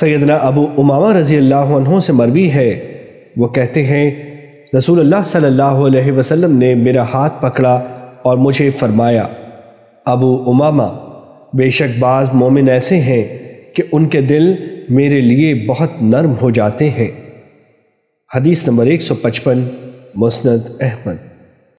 سیدنا ابو امامہ رضی اللہ عنہ سے مروی ہے۔ وہ کہتے ہیں، رسول اللہ صلی اللہ علیہ وسلم نے میرا ہاتھ پکڑا اور مجھے فرمایا، ابو امامہ، بے شک بعض مومن ایسے ہیں کہ ان کے دل میرے لیے بہت نرم ہو جاتے ہیں۔ حدیث نمبر 155 مسند احمد۔